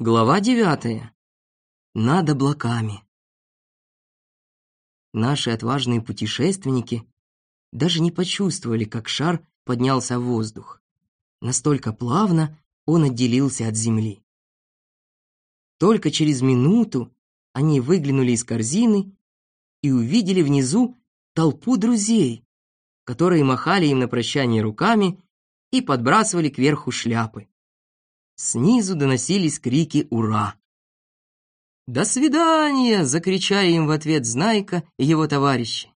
Глава девятая. Над облаками. Наши отважные путешественники даже не почувствовали, как шар поднялся в воздух. Настолько плавно он отделился от земли. Только через минуту они выглянули из корзины и увидели внизу толпу друзей, которые махали им на прощание руками и подбрасывали кверху шляпы. Снизу доносились крики «Ура!». «До свидания!» — закричали им в ответ Знайка и его товарищи.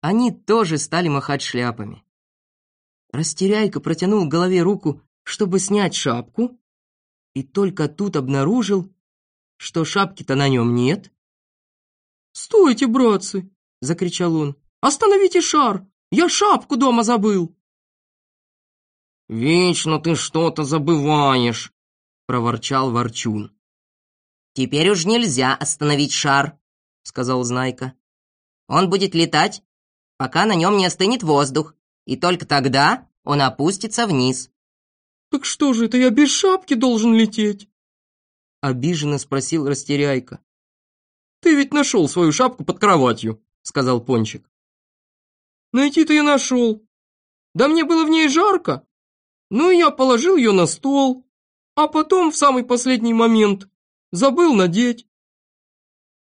Они тоже стали махать шляпами. Растеряйка протянул к голове руку, чтобы снять шапку, и только тут обнаружил, что шапки-то на нем нет. «Стойте, братцы!» — закричал он. «Остановите шар! Я шапку дома забыл!» «Вечно ты что-то забываешь», — проворчал Ворчун. «Теперь уж нельзя остановить шар», — сказал Знайка. «Он будет летать, пока на нем не остынет воздух, и только тогда он опустится вниз». «Так что же это я без шапки должен лететь?» Обиженно спросил Растеряйка. «Ты ведь нашел свою шапку под кроватью», — сказал Пончик. «Найти-то я нашел. Да мне было в ней жарко, ну, я положил ее на стол, а потом в самый последний момент забыл надеть.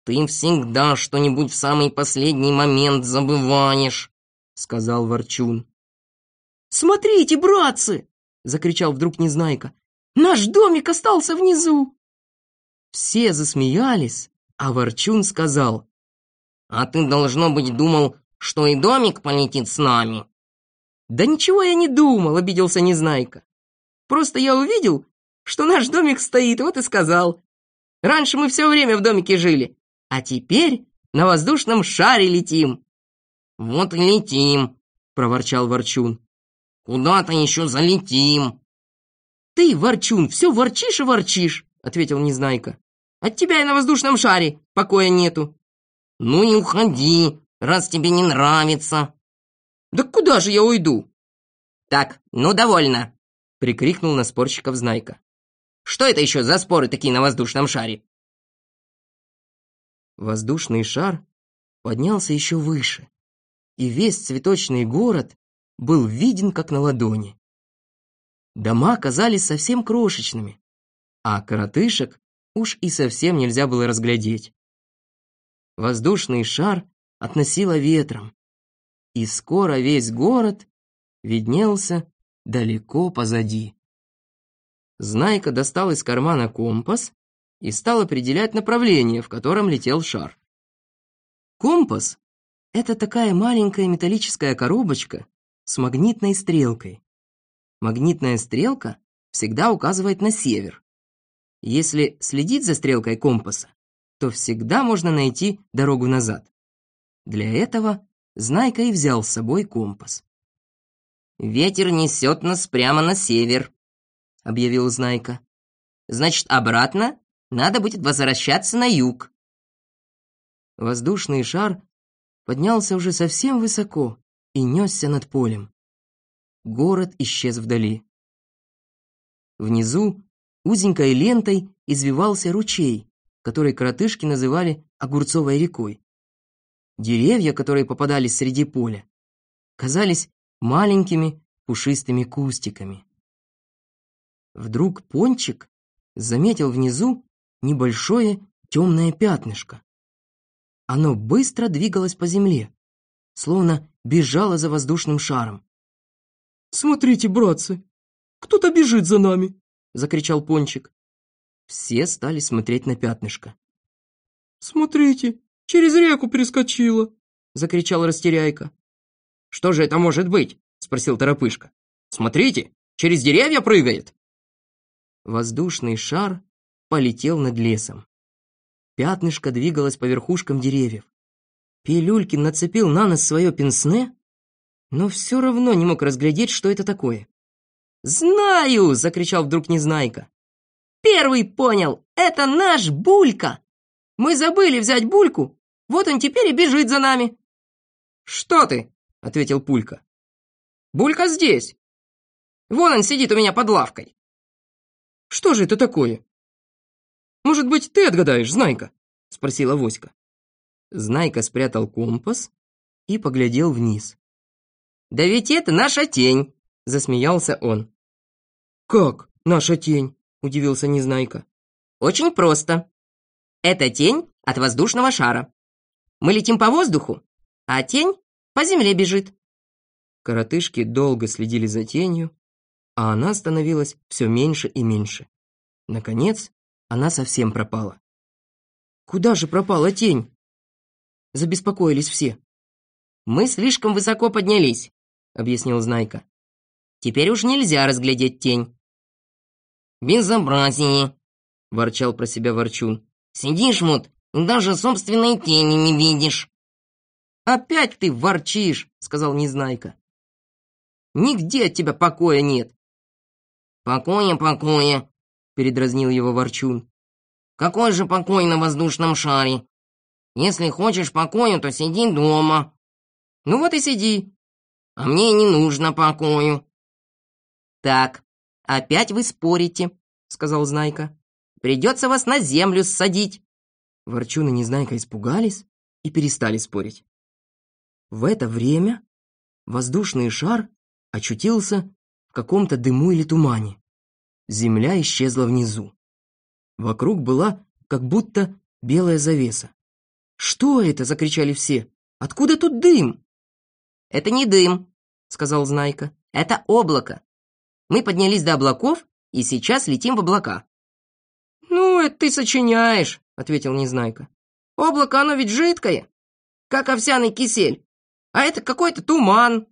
«Ты всегда что-нибудь в самый последний момент забываешь», — сказал Ворчун. «Смотрите, братцы!» — закричал вдруг Незнайка. «Наш домик остался внизу!» Все засмеялись, а Ворчун сказал. «А ты, должно быть, думал, что и домик полетит с нами?» «Да ничего я не думал», — обиделся Незнайка. «Просто я увидел, что наш домик стоит, вот и сказал. Раньше мы все время в домике жили, а теперь на воздушном шаре летим». «Вот и летим», — проворчал Ворчун. «Куда-то еще залетим». «Ты, Ворчун, все ворчишь и ворчишь», — ответил Незнайка. «От тебя и на воздушном шаре покоя нету». «Ну и уходи, раз тебе не нравится», да куда же я уйду? Так, ну довольно, прикрикнул на спорщиков Знайка. Что это еще за споры такие на воздушном шаре? Воздушный шар поднялся еще выше, и весь цветочный город был виден как на ладони. Дома казались совсем крошечными, а коротышек уж и совсем нельзя было разглядеть. Воздушный шар относило ветром, и скоро весь город виднелся далеко позади. Знайка достал из кармана компас и стал определять направление, в котором летел шар. Компас — это такая маленькая металлическая коробочка с магнитной стрелкой. Магнитная стрелка всегда указывает на север. Если следить за стрелкой компаса, то всегда можно найти дорогу назад. Для этого Знайка и взял с собой компас. «Ветер несет нас прямо на север», — объявил Знайка. «Значит, обратно надо будет возвращаться на юг». Воздушный шар поднялся уже совсем высоко и несся над полем. Город исчез вдали. Внизу узенькой лентой извивался ручей, который коротышки называли Огурцовой рекой. Деревья, которые попадались среди поля, казались маленькими пушистыми кустиками. Вдруг Пончик заметил внизу небольшое темное пятнышко. Оно быстро двигалось по земле, словно бежало за воздушным шаром. «Смотрите, братцы, кто-то бежит за нами!» — закричал Пончик. Все стали смотреть на пятнышко. «Смотрите, Через реку перескочила!» — закричал Растеряйка. «Что же это может быть?» — спросил Торопышка. «Смотрите, через деревья прыгает!» Воздушный шар полетел над лесом. Пятнышко двигалось по верхушкам деревьев. Пилюлькин нацепил на нос свое пенсне, но все равно не мог разглядеть, что это такое. «Знаю!» — закричал вдруг Незнайка. «Первый понял! Это наш Булька! Мы забыли взять Бульку вот он теперь и бежит за нами». «Что ты?» — ответил Пулька. «Булька здесь. Вон он сидит у меня под лавкой». «Что же это такое? Может быть, ты отгадаешь, Знайка?» — спросила Воська. Знайка спрятал компас и поглядел вниз. «Да ведь это наша тень!» — засмеялся он. «Как наша тень?» — удивился Незнайка. «Очень просто. Это тень от воздушного шара. Мы летим по воздуху, а тень по земле бежит». Коротышки долго следили за тенью, а она становилась все меньше и меньше. Наконец, она совсем пропала. «Куда же пропала тень?» Забеспокоились все. «Мы слишком высоко поднялись», — объяснил Знайка. «Теперь уж нельзя разглядеть тень». «Безобразие», — ворчал про себя Ворчун. «Сидишь, вот, и даже собственной тени не видишь». «Опять ты ворчишь», — сказал Незнайка. «Нигде от тебя покоя нет». «Покоя, покоя», — передразнил его Ворчун. «Какой же покой на воздушном шаре? Если хочешь покою, то сиди дома». «Ну вот и сиди». «А мне не нужно покою». «Так, опять вы спорите», — сказал Знайка. «Придется вас на землю ссадить». Ворчун и Незнайка испугались и перестали спорить. В это время воздушный шар очутился в каком-то дыму или тумане. Земля исчезла внизу. Вокруг была как будто белая завеса. «Что это?» — закричали все. «Откуда тут дым?» «Это не дым», — сказал Знайка. «Это облако. Мы поднялись до облаков и сейчас летим в облака». «Ну, это ты сочиняешь», — ответил Незнайка. «Облако, оно ведь жидкое, как овсяный кисель. А это какой-то туман».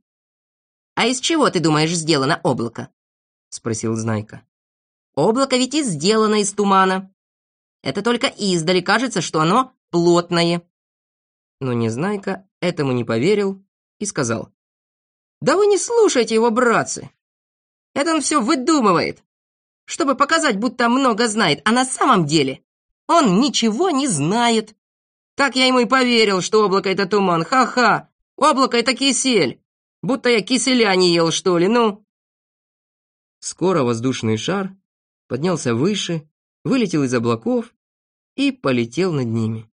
«А из чего, ты думаешь, сделано облако?» — спросил Знайка. «Облако ведь и сделано из тумана. Это только издали кажется, что оно плотное». Но Незнайка этому не поверил и сказал. «Да вы не слушайте его, братцы. Это он все выдумывает, чтобы показать, будто много знает, а на самом деле он ничего не знает. Так я ему и поверил, что облако — это туман. Ха-ха, облако — это кисель. Будто я киселя не ел, что ли, ну?» Скоро воздушный шар поднялся выше, вылетел из облаков и полетел над ними.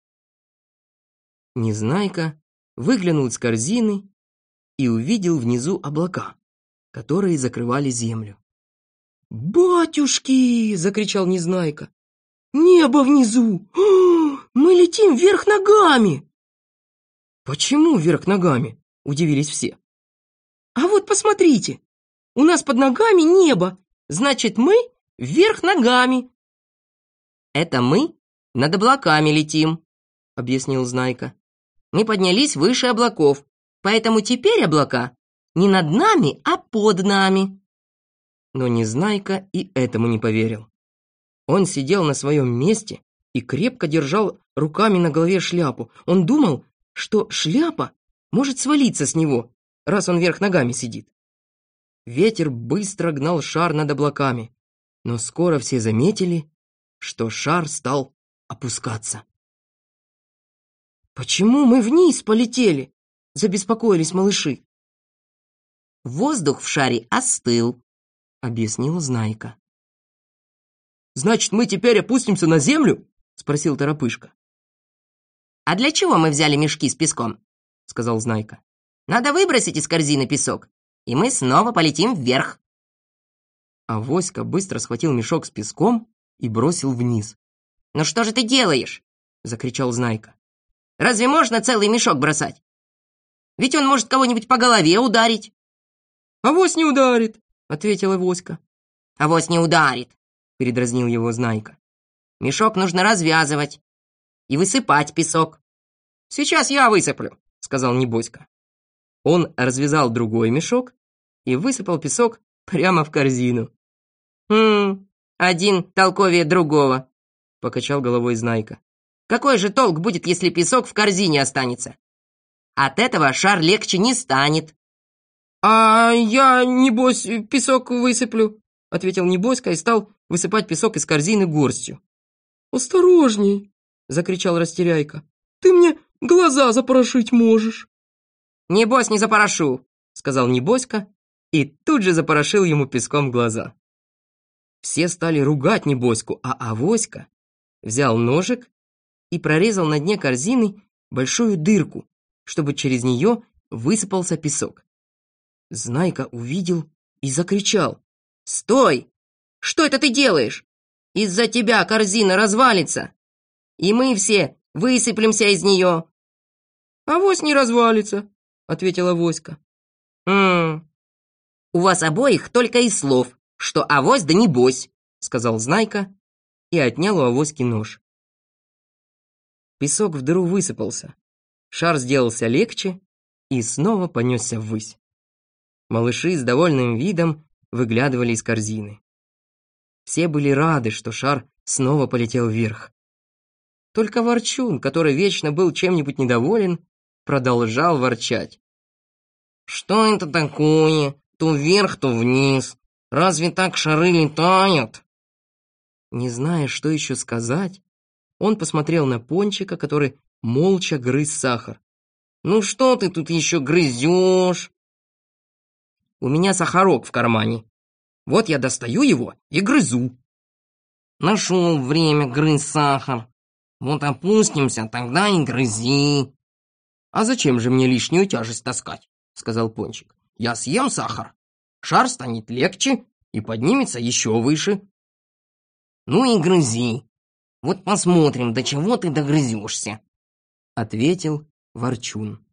Незнайка выглянул из корзины и увидел внизу облака, которые закрывали землю. «Батюшки!» — закричал Незнайка. «Небо внизу! О, мы летим вверх ногами!» «Почему вверх ногами?» — удивились все. «А вот посмотрите! У нас под ногами небо, значит, мы вверх ногами!» «Это мы над облаками летим», — объяснил Знайка. «Мы поднялись выше облаков, поэтому теперь облака не над нами, а под нами». Но Незнайка и этому не поверил. Он сидел на своем месте и крепко держал руками на голове шляпу. Он думал, что шляпа может свалиться с него, раз он вверх ногами сидит. Ветер быстро гнал шар над облаками, но скоро все заметили, что шар стал опускаться. «Почему мы вниз полетели?» — забеспокоились малыши. «Воздух в шаре остыл», — объяснил Знайка. «Значит, мы теперь опустимся на землю?» — спросил Торопышка. «А для чего мы взяли мешки с песком?» — сказал Знайка. «Надо выбросить из корзины песок, и мы снова полетим вверх». А Воська быстро схватил мешок с песком и бросил вниз. «Ну что же ты делаешь?» — закричал Знайка. «Разве можно целый мешок бросать? Ведь он может кого-нибудь по голове ударить». «Авось не ударит», — ответила Воська. «Авось не ударит», — передразнил его Знайка. «Мешок нужно развязывать и высыпать песок». «Сейчас я высыплю», — сказал Небоська. Он развязал другой мешок и высыпал песок прямо в корзину. «Хм, один толковее другого», — покачал головой Знайка. «Какой же толк будет, если песок в корзине останется? От этого шар легче не станет». «А я, небось, песок высыплю», — ответил Небоська и стал высыпать песок из корзины горстью. «Осторожней!» — закричал Растеряйка. «Ты мне глаза запорошить можешь!» «Небось, не запорошу!» — сказал Небоська и тут же запорошил ему песком глаза. Все стали ругать Небоську, а Авоська взял ножик и прорезал на дне корзины большую дырку, чтобы через нее высыпался песок. Знайка увидел и закричал. «Стой! Что это ты делаешь? Из-за тебя корзина развалится, и мы все высыплемся из нее!» «Авось не развалится», — ответила Воська. «М у вас обоих только и слов, что авось да небось», — сказал Знайка и отнял у авоськи нож. Песок в дыру высыпался, шар сделался легче и снова понесся ввысь. Малыши с довольным видом выглядывали из корзины. Все были рады, что шар снова полетел вверх. Только Ворчун, который вечно был чем-нибудь недоволен, продолжал ворчать. «Что это такое? То вверх, то вниз. Разве так шары летают?» Не зная, что еще сказать, он посмотрел на Пончика, который молча грыз сахар. «Ну что ты тут еще грызешь?» «У меня сахарок в кармане. Вот я достаю его и грызу». «Нашел время грызть сахар. Вот опустимся, тогда и грызи». «А зачем же мне лишнюю тяжесть таскать?» — сказал Пончик. «Я съем сахар, шар станет легче и поднимется еще выше». «Ну и грызи. Вот посмотрим, до чего ты догрызешься», — ответил Ворчун.